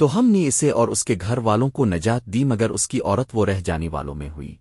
تو ہم نے اسے اور اس کے گھر والوں کو نجات دی مگر اس کی عورت وہ رہ جانے والوں میں ہوئی۔